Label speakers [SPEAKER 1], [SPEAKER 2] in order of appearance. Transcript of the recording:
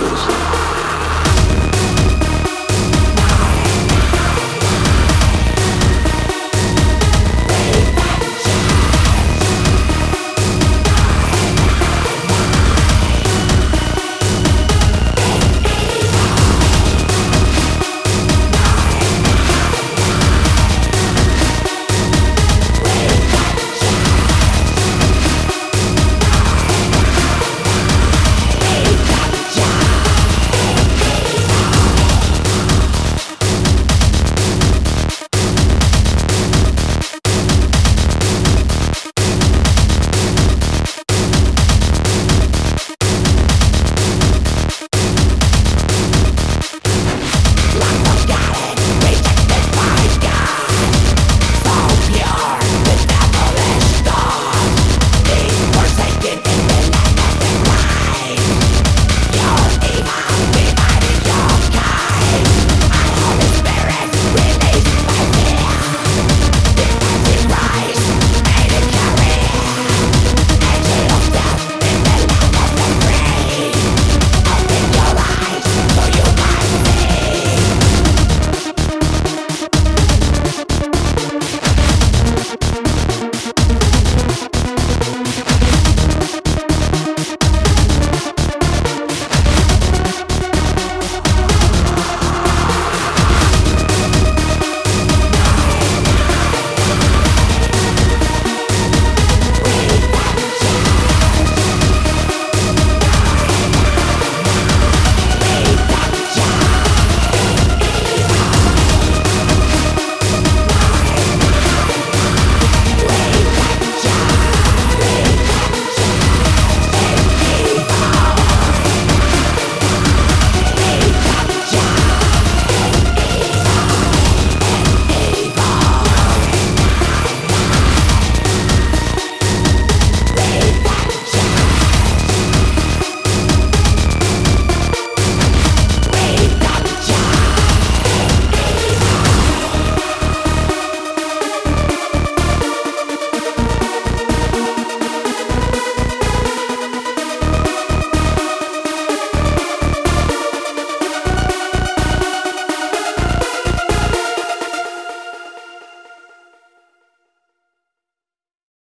[SPEAKER 1] coisa.